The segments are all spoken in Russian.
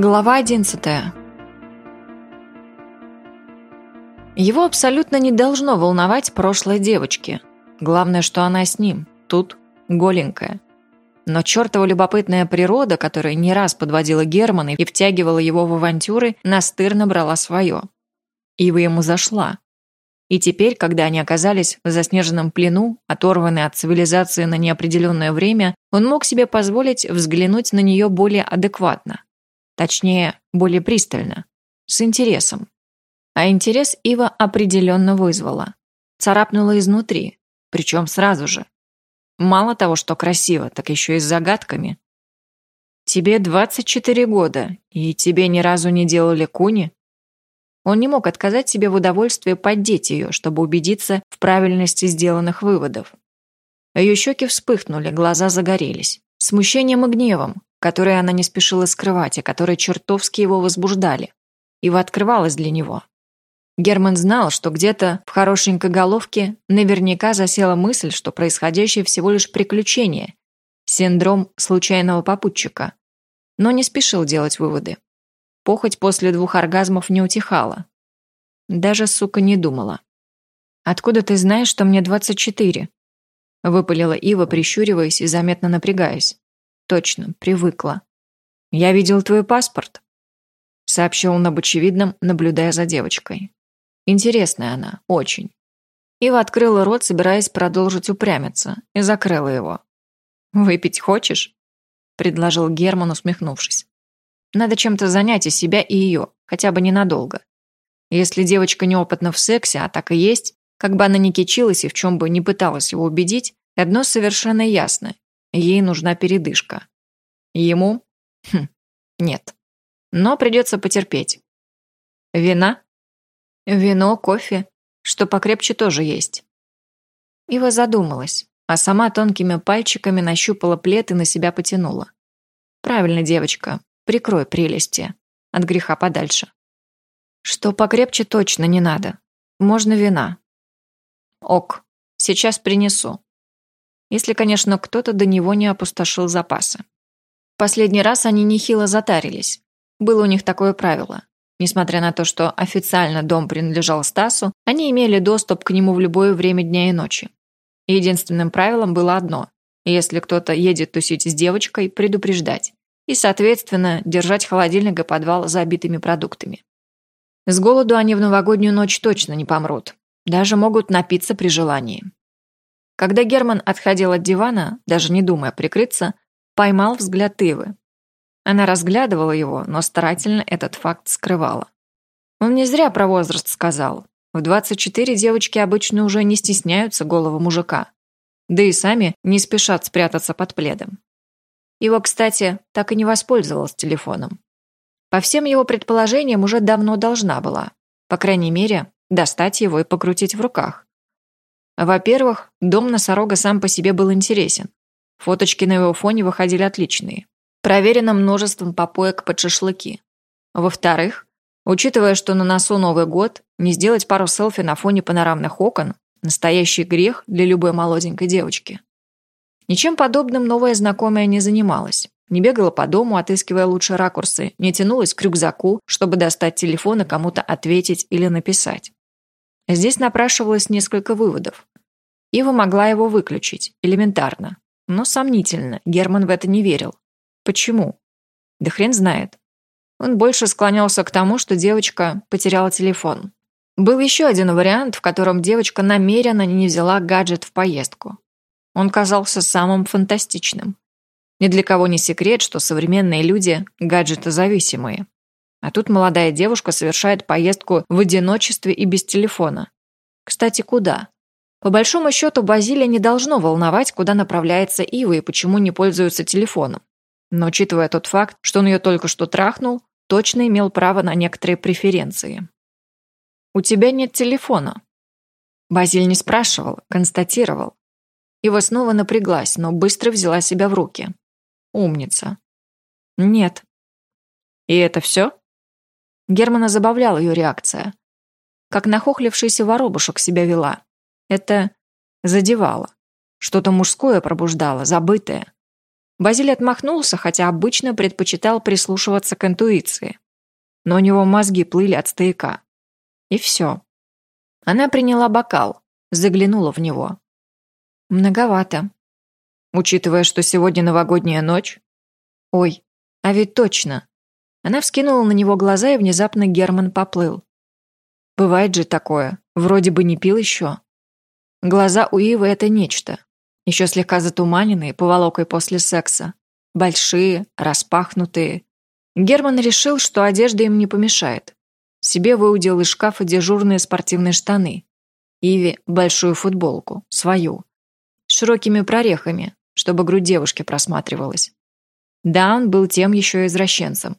Глава одиннадцатая. Его абсолютно не должно волновать прошлое девочки. Главное, что она с ним, тут, голенькая. Но чертова любопытная природа, которая не раз подводила Германа и втягивала его в авантюры, настырно брала свое. Ива ему зашла. И теперь, когда они оказались в заснеженном плену, оторванные от цивилизации на неопределенное время, он мог себе позволить взглянуть на нее более адекватно. Точнее, более пристально. С интересом. А интерес Ива определенно вызвала. Царапнула изнутри. Причем сразу же. Мало того, что красиво, так еще и с загадками. «Тебе 24 года, и тебе ни разу не делали куни?» Он не мог отказать себе в удовольствии поддеть ее, чтобы убедиться в правильности сделанных выводов. Ее щеки вспыхнули, глаза загорелись. Смущением и гневом, которые она не спешила скрывать и которые чертовски его возбуждали. Ива открывалась для него. Герман знал, что где-то в хорошенькой головке наверняка засела мысль, что происходящее всего лишь приключение, синдром случайного попутчика, но не спешил делать выводы. Похоть после двух оргазмов не утихала. Даже, сука, не думала. «Откуда ты знаешь, что мне 24?» Выпалила Ива, прищуриваясь и заметно напрягаясь. Точно, привыкла. «Я видел твой паспорт», — сообщил он об очевидном, наблюдая за девочкой. Интересная она, очень. Ива открыла рот, собираясь продолжить упрямиться, и закрыла его. «Выпить хочешь?» — предложил Герман, усмехнувшись. «Надо чем-то занять и себя, и ее, хотя бы ненадолго. Если девочка неопытна в сексе, а так и есть, как бы она ни кичилась и в чем бы ни пыталась его убедить, одно совершенно ясно Ей нужна передышка. Ему? Хм, нет. Но придется потерпеть. Вина? Вино, кофе. Что покрепче тоже есть. Ива задумалась, а сама тонкими пальчиками нащупала плед и на себя потянула. Правильно, девочка, прикрой прелести. От греха подальше. Что покрепче точно не надо. Можно вина. Ок, сейчас принесу. Если, конечно, кто-то до него не опустошил запасы. Последний раз они нехило затарились. Было у них такое правило. Несмотря на то, что официально дом принадлежал Стасу, они имели доступ к нему в любое время дня и ночи. Единственным правилом было одно – если кто-то едет тусить с девочкой, предупреждать. И, соответственно, держать холодильник и подвал забитыми продуктами. С голоду они в новогоднюю ночь точно не помрут. Даже могут напиться при желании. Когда Герман отходил от дивана, даже не думая прикрыться, поймал взгляд Ивы. Она разглядывала его, но старательно этот факт скрывала. Он не зря про возраст сказал. В 24 девочки обычно уже не стесняются голого мужика. Да и сами не спешат спрятаться под пледом. Его, кстати, так и не воспользовалась телефоном. По всем его предположениям уже давно должна была. По крайней мере, достать его и покрутить в руках. Во-первых, дом носорога сам по себе был интересен. Фоточки на его фоне выходили отличные. Проверено множеством попоек под шашлыки. Во-вторых, учитывая, что на носу Новый год, не сделать пару селфи на фоне панорамных окон – настоящий грех для любой молоденькой девочки. Ничем подобным новая знакомая не занималась. Не бегала по дому, отыскивая лучшие ракурсы, не тянулась к рюкзаку, чтобы достать телефон и кому-то ответить или написать. Здесь напрашивалось несколько выводов. Ива могла его выключить, элементарно. Но сомнительно, Герман в это не верил. Почему? Да хрен знает. Он больше склонялся к тому, что девочка потеряла телефон. Был еще один вариант, в котором девочка намеренно не взяла гаджет в поездку. Он казался самым фантастичным. Ни для кого не секрет, что современные люди гаджетозависимые. А тут молодая девушка совершает поездку в одиночестве и без телефона. Кстати, куда? По большому счету, Базилия не должно волновать, куда направляется Ива и почему не пользуется телефоном. Но учитывая тот факт, что он ее только что трахнул, точно имел право на некоторые преференции. «У тебя нет телефона». Базиль не спрашивал, констатировал. Ива снова напряглась, но быстро взяла себя в руки. Умница. «Нет». «И это все?» Германа забавляла ее реакция. Как нахохлившийся воробушек себя вела. Это задевало. Что-то мужское пробуждало, забытое. Базиль отмахнулся, хотя обычно предпочитал прислушиваться к интуиции. Но у него мозги плыли от стояка. И все. Она приняла бокал, заглянула в него. Многовато. Учитывая, что сегодня новогодняя ночь. Ой, а ведь точно. Она вскинула на него глаза, и внезапно Герман поплыл. Бывает же такое. Вроде бы не пил еще. Глаза у Ивы — это нечто. Еще слегка затуманенные, поволокой после секса. Большие, распахнутые. Герман решил, что одежда им не помешает. Себе выудил из шкафа дежурные спортивные штаны. Иве – большую футболку, свою. С широкими прорехами, чтобы грудь девушки просматривалась. Да, он был тем еще извращенцем.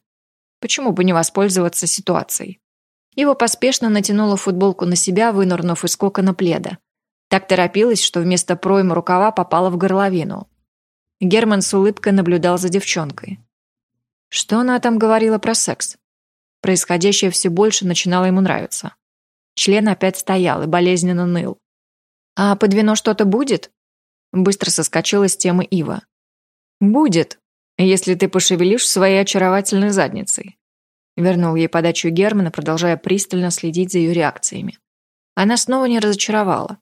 Почему бы не воспользоваться ситуацией? Его поспешно натянула футболку на себя, вынырнув из кокона пледа. Так торопилась, что вместо пройма рукава попала в горловину. Герман с улыбкой наблюдал за девчонкой. Что она там говорила про секс? Происходящее все больше начинало ему нравиться. Член опять стоял и болезненно ныл. «А под вино что-то будет?» Быстро соскочила с темы Ива. «Будет, если ты пошевелишь своей очаровательной задницей». Вернул ей подачу Германа, продолжая пристально следить за ее реакциями. Она снова не разочаровала.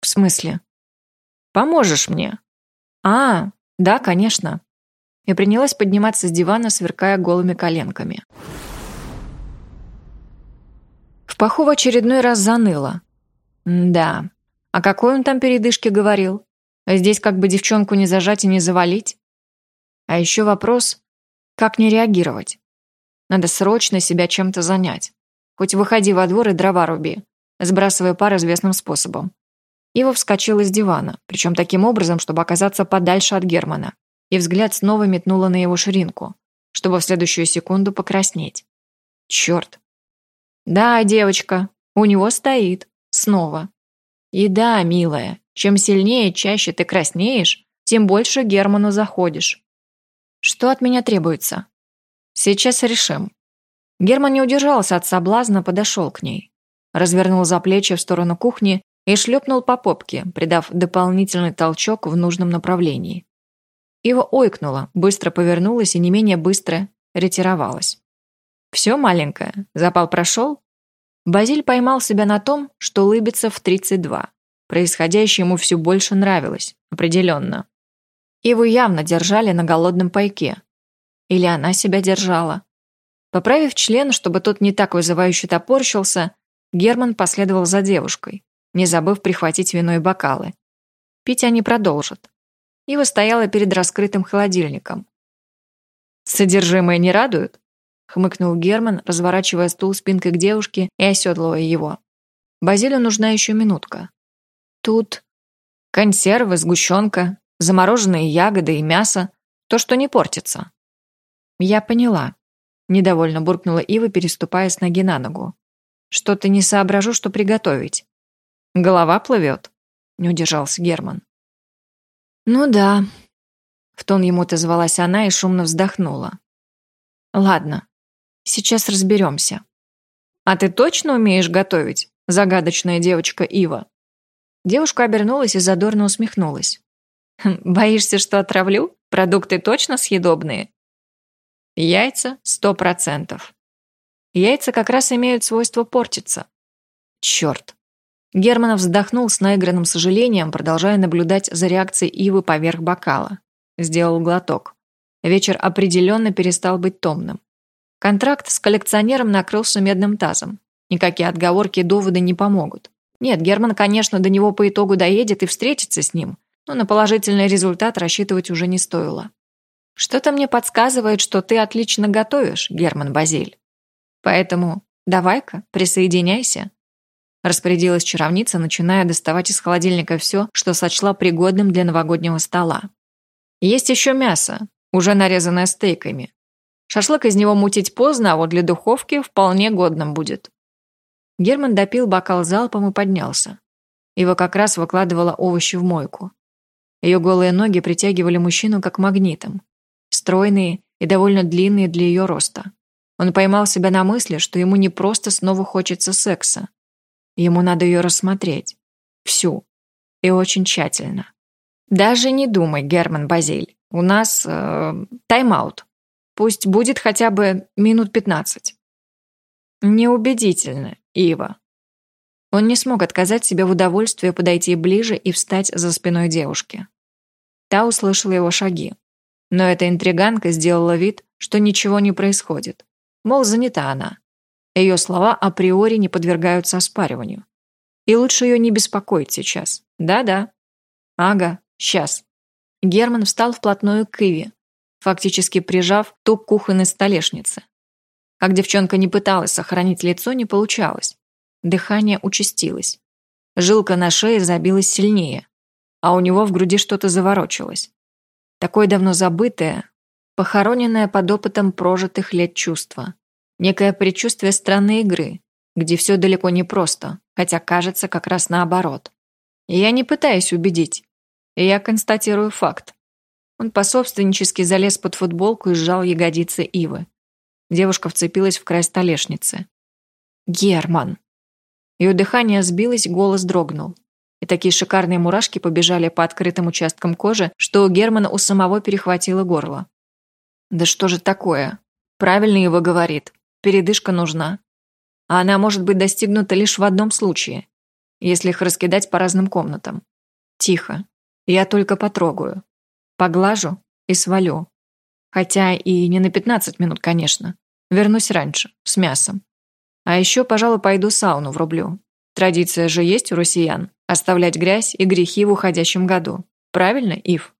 «В смысле?» «Поможешь мне?» «А, да, конечно». И принялась подниматься с дивана, сверкая голыми коленками. В паху в очередной раз заныло. да. А какой он там передышке говорил? Здесь как бы девчонку не зажать и не завалить? А еще вопрос, как не реагировать? Надо срочно себя чем-то занять. Хоть выходи во двор и дрова руби, сбрасывая пар известным способом. Ива вскочила с дивана, причем таким образом, чтобы оказаться подальше от Германа, и взгляд снова метнула на его ширинку, чтобы в следующую секунду покраснеть. Черт, да, девочка, у него стоит. Снова. И да, милая, чем сильнее и чаще ты краснеешь, тем больше Герману заходишь. Что от меня требуется? Сейчас решим. Герман не удержался от соблазна, подошел к ней. Развернул за плечи в сторону кухни и шлепнул по попке, придав дополнительный толчок в нужном направлении. Ива ойкнула, быстро повернулась и не менее быстро ретировалась. «Все, маленькая, запал прошел?» Базиль поймал себя на том, что улыбится в 32. Происходящее ему все больше нравилось, определенно. Его явно держали на голодном пайке. Или она себя держала. Поправив член, чтобы тот не так вызывающе топорщился, Герман последовал за девушкой, не забыв прихватить вино и бокалы. Пить они продолжат. Ива стояла перед раскрытым холодильником. «Содержимое не радует?» хмыкнул Герман, разворачивая стул спинкой к девушке и оседлывая его. Базилю нужна еще минутка. Тут консервы, сгущенка, замороженные ягоды и мясо, то, что не портится. Я поняла. Недовольно буркнула Ива, переступая с ноги на ногу. Что-то не соображу, что приготовить. Голова плывет. Не удержался Герман. Ну да. В тон ему отозвалась она и шумно вздохнула. Ладно, Сейчас разберемся. А ты точно умеешь готовить, загадочная девочка Ива? Девушка обернулась и задорно усмехнулась. «Хм, боишься, что отравлю? Продукты точно съедобные? Яйца – сто процентов. Яйца как раз имеют свойство портиться. Черт. Германов вздохнул с наигранным сожалением, продолжая наблюдать за реакцией Ивы поверх бокала. Сделал глоток. Вечер определенно перестал быть томным. Контракт с коллекционером накрылся медным тазом. Никакие отговорки и доводы не помогут. Нет, Герман, конечно, до него по итогу доедет и встретится с ним, но на положительный результат рассчитывать уже не стоило. Что-то мне подсказывает, что ты отлично готовишь, Герман Базиль. Поэтому давай-ка, присоединяйся. Распорядилась чаровница, начиная доставать из холодильника все, что сочла пригодным для новогоднего стола. Есть еще мясо, уже нарезанное стейками. Шашлык из него мутить поздно, а вот для духовки вполне годным будет. Герман допил бокал залпом и поднялся. Его как раз выкладывала овощи в мойку. Ее голые ноги притягивали мужчину как магнитом. Стройные и довольно длинные для ее роста. Он поймал себя на мысли, что ему не просто снова хочется секса. Ему надо ее рассмотреть. Всю. И очень тщательно. «Даже не думай, Герман Базиль. У нас э, тайм-аут. Пусть будет хотя бы минут пятнадцать». Неубедительно, Ива. Он не смог отказать себе в удовольствии подойти ближе и встать за спиной девушки. Та услышала его шаги. Но эта интриганка сделала вид, что ничего не происходит. Мол, занята она. Ее слова априори не подвергаются оспариванию. И лучше ее не беспокоить сейчас. Да-да. Ага, сейчас. Герман встал вплотную к Иве, фактически прижав ту к кухонной столешнице. Как девчонка не пыталась сохранить лицо, не получалось. Дыхание участилось. Жилка на шее забилась сильнее, а у него в груди что-то заворочилось. Такое давно забытое, похороненное под опытом прожитых лет чувство. Некое предчувствие странной игры, где все далеко не просто, хотя кажется как раз наоборот. И я не пытаюсь убедить. Я констатирую факт. Он пособственнически залез под футболку и сжал ягодицы Ивы. Девушка вцепилась в край столешницы. «Герман!» Ее дыхание сбилось, голос дрогнул. И такие шикарные мурашки побежали по открытым участкам кожи, что у Германа у самого перехватило горло. «Да что же такое?» Правильно его говорит. Передышка нужна. А она может быть достигнута лишь в одном случае, если их раскидать по разным комнатам. Тихо. Я только потрогаю. Поглажу и свалю. Хотя и не на 15 минут, конечно. Вернусь раньше, с мясом. А еще, пожалуй, пойду сауну врублю. Традиция же есть у россиян – оставлять грязь и грехи в уходящем году. Правильно, Ив?